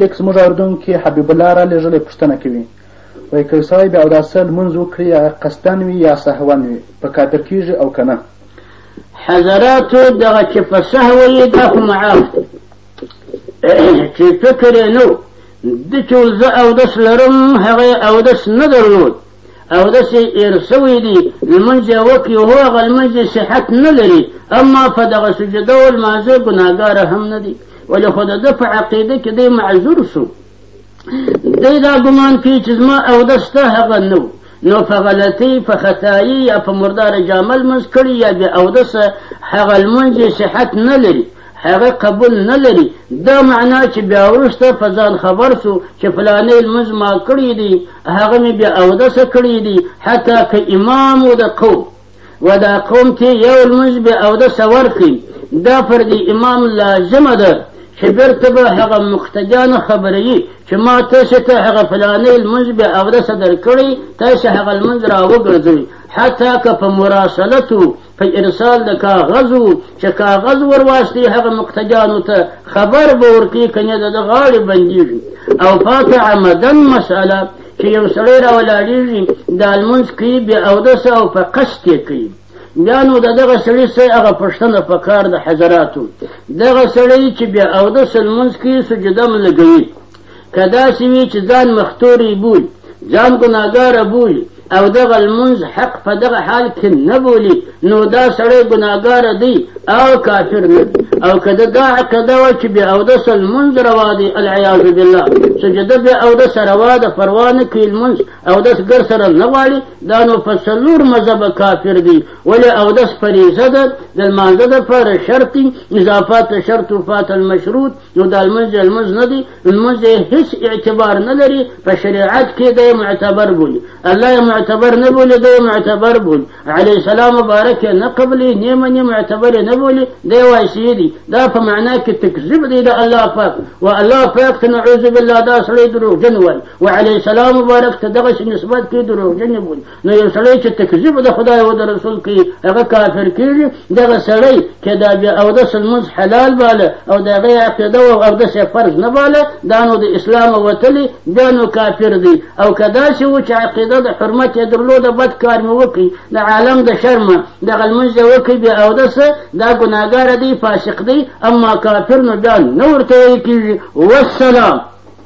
لیک زموږ اورېدونکي حبیب الله رالیږلی پوښتنه کوي وایي که یو سړی بې اوداسه لمونځ وکړي یا قصدا وي یا سهوا وي په کافر کېږي او که نه حضراتو دغه چې په سهوه یې دا خو معاف دی چې فکر یې نه ده چې زه اودس لرم هغه یې اودس نه درلود او داسې ایر سوی دی لمونځ یې وکړي هو هغه لمونځ یې صحت نه لري اما په دغه سجده او لمانځه ګناهګاره هم نه دی ولې خو د ده په عقیده کې دی معذور سو دی دا ګمان کوي چې زما اودس ته هغه نه و نو په غلطي په خطایي یا په مردار جامل منځ کړي یا بې اودس هغه لمونځ یې صحت نه لري هغه قبول نه لري دا معنا چې بیا وروسته په ځان خبر سو چې فلانې لمونځ ما کړی دی هغه مې بیا اودسه کړی دی حتی که امام و د قوم و دا قوم ته یو لمونځ بیا اودسه ورکړي دا پر دې امام لازمه ده چې بیرته به هغه مقتدیانو خبروي چې ما تاسو ته هغه فلانې لمونځ بیا اودسه درکړی تاسو هغه لمونځ راوګرځوي حتی که په مراسلتو په ارسال د کاغذو چې کاغذ ورواستي هغه مقتدیانو ته خبر به ورکړي که نه د غاړې بندېږي او پاته عمدن مسئله چې یو سړی راولاړېږي دا لمونځ کوي بې اودس او په قصد یې کوي بیا نو د دغه سړي سه هغه پښتنه په کار د حضراتو دغه سړی چې بیا اودس لمونځ کوي سجده هم لګوي که داسې وي چې ځان مختوری بولي ځان ګناګاره بولي او دغه لمونځ حق په دغه حال کې نه بولي نو دا سړی ګناګاره دی او کافر نه دی او که د دا عقیده وه چې بې اودسه لمونځ روا دی العیاذ بالله څه چې ده بې اودسه روا ده پروا نه کوي لمونځ اودس ګر سره نه غواړي دا نو په څلور مذهبه کافر دی ولې اودس فریضه ده د لمانځه دپاره شرط اضافات شرط وفات المشروط نو دا لمونځ دی لمونځ نه دی لمونځ یې هیڅ اعتبار نه لري په شریعت کې دی معتبر بولي الله یې معتبر نه بولي دی معتبر بولي علیه السلام مبارک یې نه قبلي نه مني معتبر یې نه بولي دی وایي چې دی دا په معنا کې تکذیب دی د الله پاک و الله پاک ته نعوذ بالله دا سړی دروغجن وایي و علیه السلام مبارک ته دغسې نسبت کوي دروغجن یې بولي نو یو سړی چې تکذیب د خدای او د رسول کوي هغه کافر کېږي دغه سړی چې دا بیا اودس لمونځ حلال باله او د هغې عقیده او اودس یې فرض نه باله دا نو د اسلام وتلی بیا نو کافر دی او که داسې و چې عقیده د حرمت یې درلوده بد کار مې وکړي د عالم د شرمه دغه لمونځ یې وکړي بیا اودس دا ګناهګار دی فاسق دی اما کافر نو بیا نه ورته ویل کېږي والسلام